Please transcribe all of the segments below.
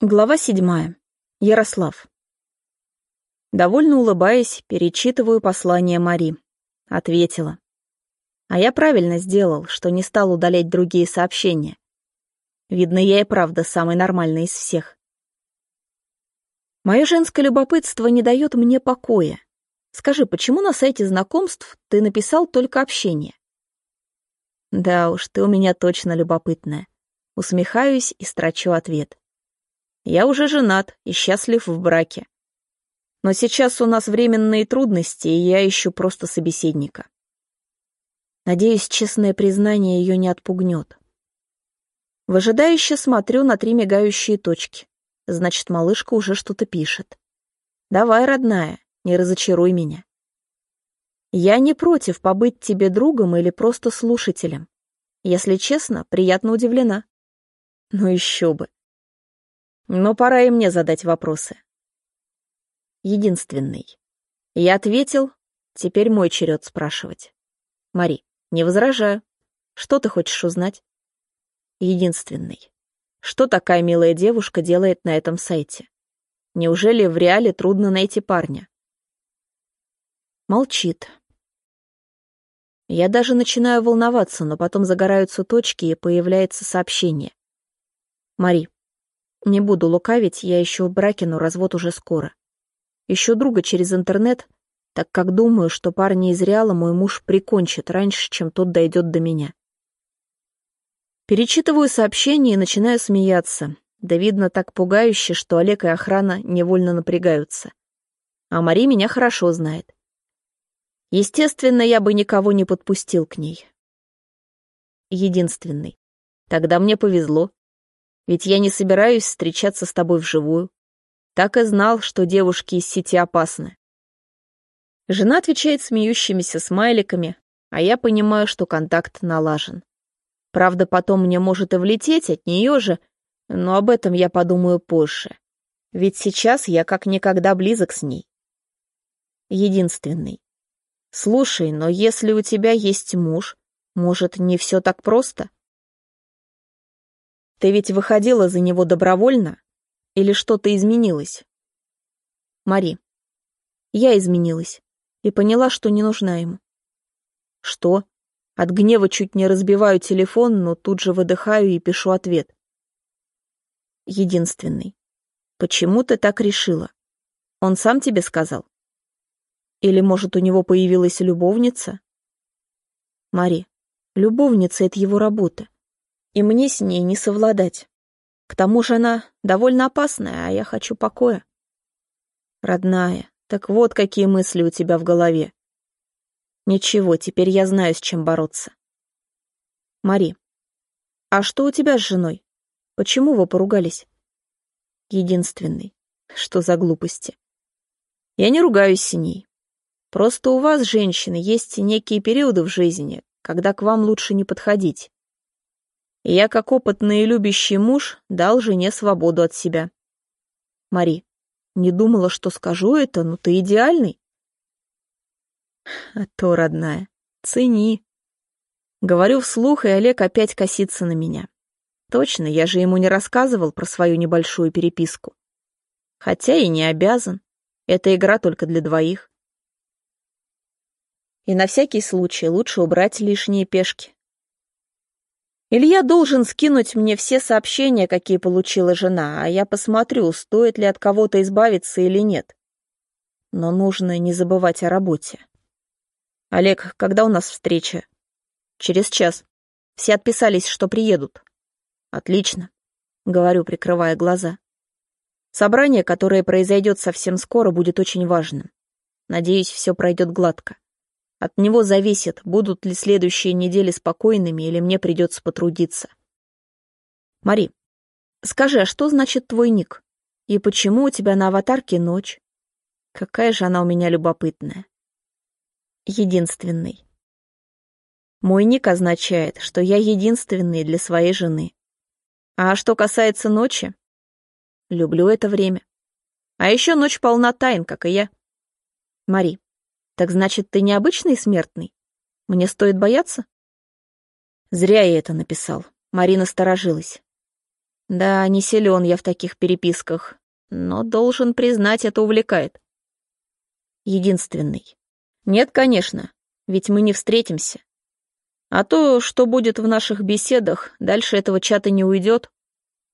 Глава седьмая. Ярослав. Довольно улыбаясь, перечитываю послание Мари. Ответила. А я правильно сделал, что не стал удалять другие сообщения. Видно, я и правда самый нормальный из всех. Мое женское любопытство не дает мне покоя. Скажи, почему на сайте знакомств ты написал только общение? Да уж, ты у меня точно любопытная. Усмехаюсь и строчу ответ. Я уже женат и счастлив в браке. Но сейчас у нас временные трудности, и я ищу просто собеседника. Надеюсь, честное признание ее не отпугнет. Выжидающе смотрю на три мигающие точки. Значит, малышка уже что-то пишет. Давай, родная, не разочаруй меня. Я не против побыть тебе другом или просто слушателем. Если честно, приятно удивлена. Ну еще бы. Но пора и мне задать вопросы. Единственный. Я ответил, теперь мой черед спрашивать. Мари, не возражаю. Что ты хочешь узнать? Единственный. Что такая милая девушка делает на этом сайте? Неужели в реале трудно найти парня? Молчит. Я даже начинаю волноваться, но потом загораются точки и появляется сообщение. Мари, не буду лукавить, я ищу в браке, но развод уже скоро. Ищу друга через интернет, так как думаю, что парня из Реала мой муж прикончит раньше, чем тот дойдет до меня. Перечитываю сообщение и начинаю смеяться. Да видно так пугающе, что Олег и охрана невольно напрягаются. А Мари меня хорошо знает. Естественно, я бы никого не подпустил к ней. Единственный. Тогда мне повезло. Ведь я не собираюсь встречаться с тобой вживую. Так и знал, что девушки из сети опасны. Жена отвечает смеющимися смайликами, а я понимаю, что контакт налажен. Правда, потом мне может и влететь от нее же, но об этом я подумаю позже. Ведь сейчас я как никогда близок с ней. Единственный. Слушай, но если у тебя есть муж, может, не все так просто? Ты ведь выходила за него добровольно? Или что-то изменилось? Мари. Я изменилась и поняла, что не нужна ему. Что? От гнева чуть не разбиваю телефон, но тут же выдыхаю и пишу ответ. Единственный. Почему ты так решила? Он сам тебе сказал? Или, может, у него появилась любовница? Мари, любовница — это его работа и мне с ней не совладать. К тому же она довольно опасная, а я хочу покоя. Родная, так вот какие мысли у тебя в голове. Ничего, теперь я знаю, с чем бороться. Мари, а что у тебя с женой? Почему вы поругались? Единственный. Что за глупости? Я не ругаюсь с ней. Просто у вас, женщины, есть некие периоды в жизни, когда к вам лучше не подходить я, как опытный и любящий муж, дал жене свободу от себя. Мари, не думала, что скажу это, но ты идеальный. А то, родная, цени. Говорю вслух, и Олег опять косится на меня. Точно, я же ему не рассказывал про свою небольшую переписку. Хотя и не обязан. Эта игра только для двоих. И на всякий случай лучше убрать лишние пешки. Илья должен скинуть мне все сообщения, какие получила жена, а я посмотрю, стоит ли от кого-то избавиться или нет. Но нужно не забывать о работе. Олег, когда у нас встреча? Через час. Все отписались, что приедут. Отлично, говорю, прикрывая глаза. Собрание, которое произойдет совсем скоро, будет очень важным. Надеюсь, все пройдет гладко. От него зависит, будут ли следующие недели спокойными или мне придется потрудиться. Мари, скажи, а что значит твой ник? И почему у тебя на аватарке ночь? Какая же она у меня любопытная. Единственный. Мой ник означает, что я единственный для своей жены. А что касается ночи, люблю это время. А еще ночь полна тайн, как и я. Мари, так значит, ты необычный смертный? Мне стоит бояться? Зря я это написал. Марина сторожилась. Да, не силен я в таких переписках, но должен признать, это увлекает. Единственный. Нет, конечно, ведь мы не встретимся. А то, что будет в наших беседах, дальше этого чата не уйдет,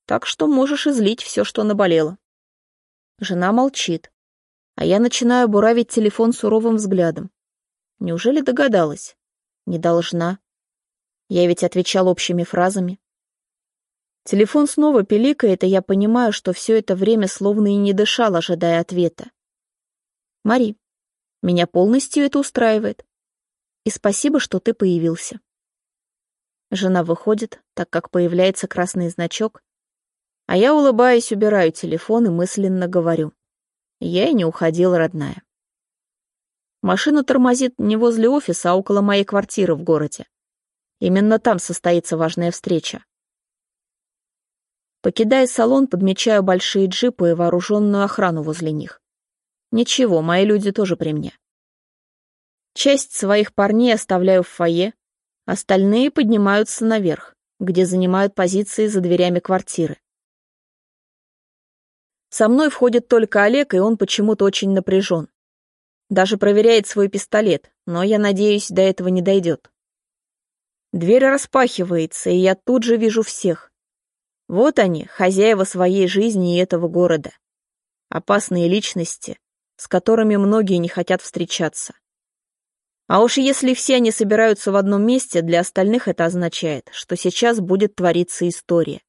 так что можешь излить все, что наболело. Жена молчит, а я начинаю буравить телефон суровым взглядом. Неужели догадалась? Не должна. Я ведь отвечал общими фразами. Телефон снова пиликает, и я понимаю, что все это время словно и не дышал, ожидая ответа. Мари, меня полностью это устраивает. И спасибо, что ты появился. Жена выходит, так как появляется красный значок, а я, улыбаясь, убираю телефон и мысленно говорю. Я и не уходила, родная. Машина тормозит не возле офиса, а около моей квартиры в городе. Именно там состоится важная встреча. Покидая салон, подмечаю большие джипы и вооруженную охрану возле них. Ничего, мои люди тоже при мне. Часть своих парней оставляю в фойе, остальные поднимаются наверх, где занимают позиции за дверями квартиры. Со мной входит только Олег, и он почему-то очень напряжен. Даже проверяет свой пистолет, но я надеюсь, до этого не дойдет. Дверь распахивается, и я тут же вижу всех. Вот они, хозяева своей жизни и этого города. Опасные личности, с которыми многие не хотят встречаться. А уж если все они собираются в одном месте, для остальных это означает, что сейчас будет твориться история.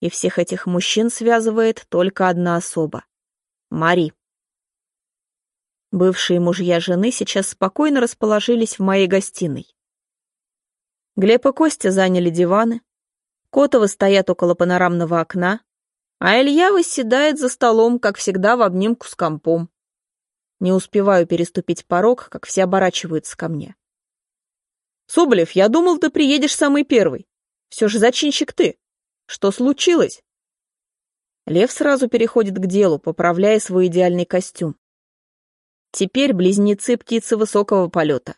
И всех этих мужчин связывает только одна особа — Мари. Бывшие мужья жены сейчас спокойно расположились в моей гостиной. Глеб и Костя заняли диваны, Котовы стоят около панорамного окна, а Илья восседает за столом, как всегда, в обнимку с компом. Не успеваю переступить порог, как все оборачиваются ко мне. «Соболев, я думал, ты приедешь самый первый. Все же зачинщик ты. Что случилось?» Лев сразу переходит к делу, поправляя свой идеальный костюм. Теперь близнецы птицы высокого полета,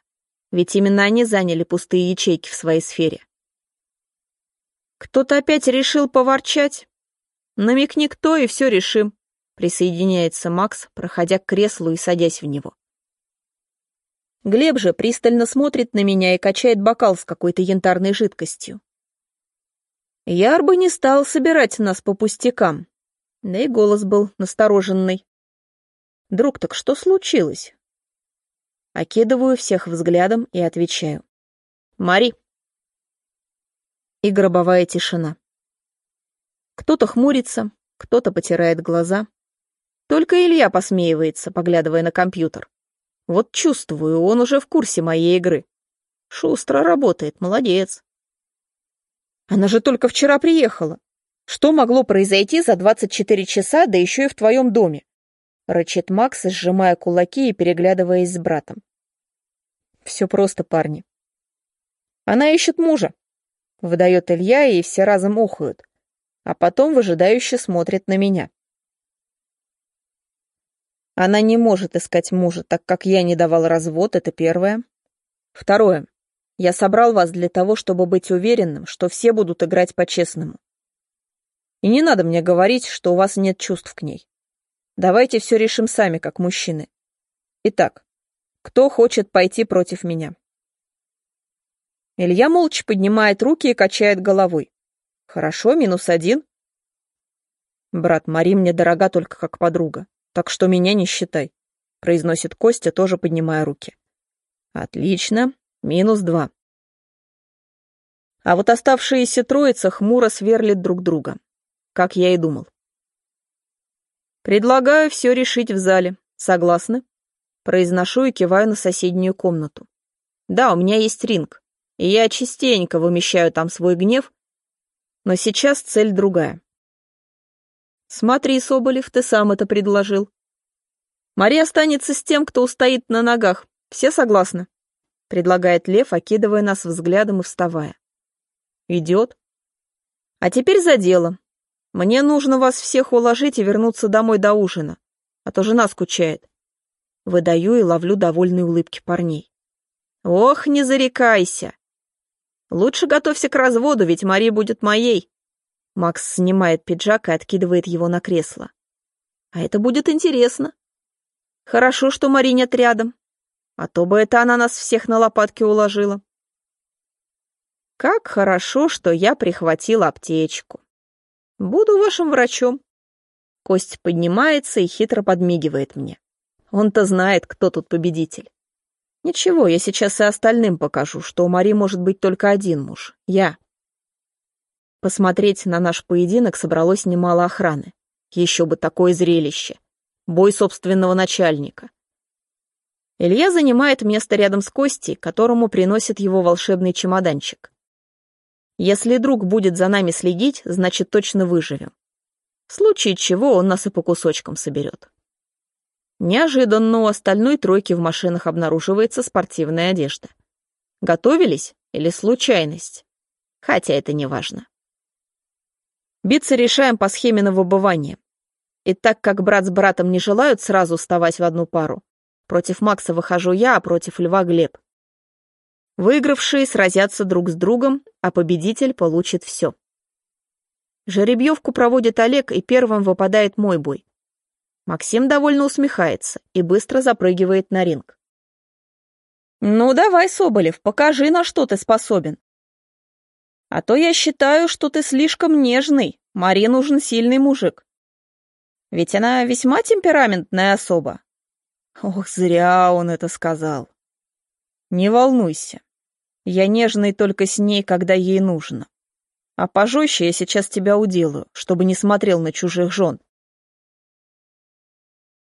ведь именно они заняли пустые ячейки в своей сфере. Кто-то опять решил поворчать? Намекни кто, и все решим. Присоединяется Макс, проходя к креслу и садясь в него. Глеб же пристально смотрит на меня и качает бокал с какой-то янтарной жидкостью. Яр бы не стал собирать нас по пустякам. Да и голос был настороженный. Друг, так что случилось? Окидываю всех взглядом и отвечаю. Мари, и гробовая тишина. Кто-то хмурится, кто-то потирает глаза. Только Илья посмеивается, поглядывая на компьютер. Вот чувствую, он уже в курсе моей игры. Шустро работает, молодец. Она же только вчера приехала. Что могло произойти за 24 часа, да еще и в твоем доме? Рычит Макс, сжимая кулаки и переглядываясь с братом. Все просто, парни. Она ищет мужа, Выдает Илья, и все разом ухают, а потом выжидающе смотрит на меня. Она не может искать мужа, так как я не давал развод, это первое. Второе. Я собрал вас для того, чтобы быть уверенным, что все будут играть по-честному. И не надо мне говорить, что у вас нет чувств к ней. Давайте все решим сами, как мужчины. Итак, кто хочет пойти против меня? Илья молча поднимает руки и качает головой. Хорошо, минус один. Брат, Мари мне дорога только как подруга, так что меня не считай, произносит Костя, тоже поднимая руки. Отлично, минус два. А вот оставшиеся троица хмуро сверлит друг друга, как я и думал. Предлагаю все решить в зале. Согласны? Произношу и киваю на соседнюю комнату. Да, у меня есть ринг и я частенько вымещаю там свой гнев, но сейчас цель другая. Смотри, Соболев, ты сам это предложил. Мария останется с тем, кто устоит на ногах. Все согласны? Предлагает Лев, окидывая нас взглядом и вставая. Идет. А теперь за дело. Мне нужно вас всех уложить и вернуться домой до ужина, а то жена скучает. Выдаю и ловлю довольные улыбки парней. Ох, не зарекайся. Лучше готовься к разводу, ведь Мари будет моей. Макс снимает пиджак и откидывает его на кресло. А это будет интересно. Хорошо, что Мари нет рядом. А то бы это она нас всех на лопатки уложила. Как хорошо, что я прихватил аптечку. Буду вашим врачом. Кость поднимается и хитро подмигивает мне. Он-то знает, кто тут победитель. Ничего, я сейчас и остальным покажу, что у Мари может быть только один муж — я. Посмотреть на наш поединок собралось немало охраны. Еще бы такое зрелище. Бой собственного начальника. Илья занимает место рядом с Костей, которому приносит его волшебный чемоданчик. Если друг будет за нами следить, значит точно выживем. В случае чего он нас и по кусочкам соберет. Неожиданно у остальной тройки в машинах обнаруживается спортивная одежда. Готовились или случайность? Хотя это не важно. Биться решаем по схеме на выбывание. И так как брат с братом не желают сразу вставать в одну пару, против Макса выхожу я, а против Льва Глеб. Выигравшие сразятся друг с другом, а победитель получит все. Жеребьевку проводит Олег, и первым выпадает мой бой. Максим довольно усмехается и быстро запрыгивает на ринг. «Ну давай, Соболев, покажи, на что ты способен. А то я считаю, что ты слишком нежный, Маре нужен сильный мужик. Ведь она весьма темпераментная особа». Ох, зря он это сказал. «Не волнуйся, я нежный только с ней, когда ей нужно. А пожестче я сейчас тебя уделаю, чтобы не смотрел на чужих жен.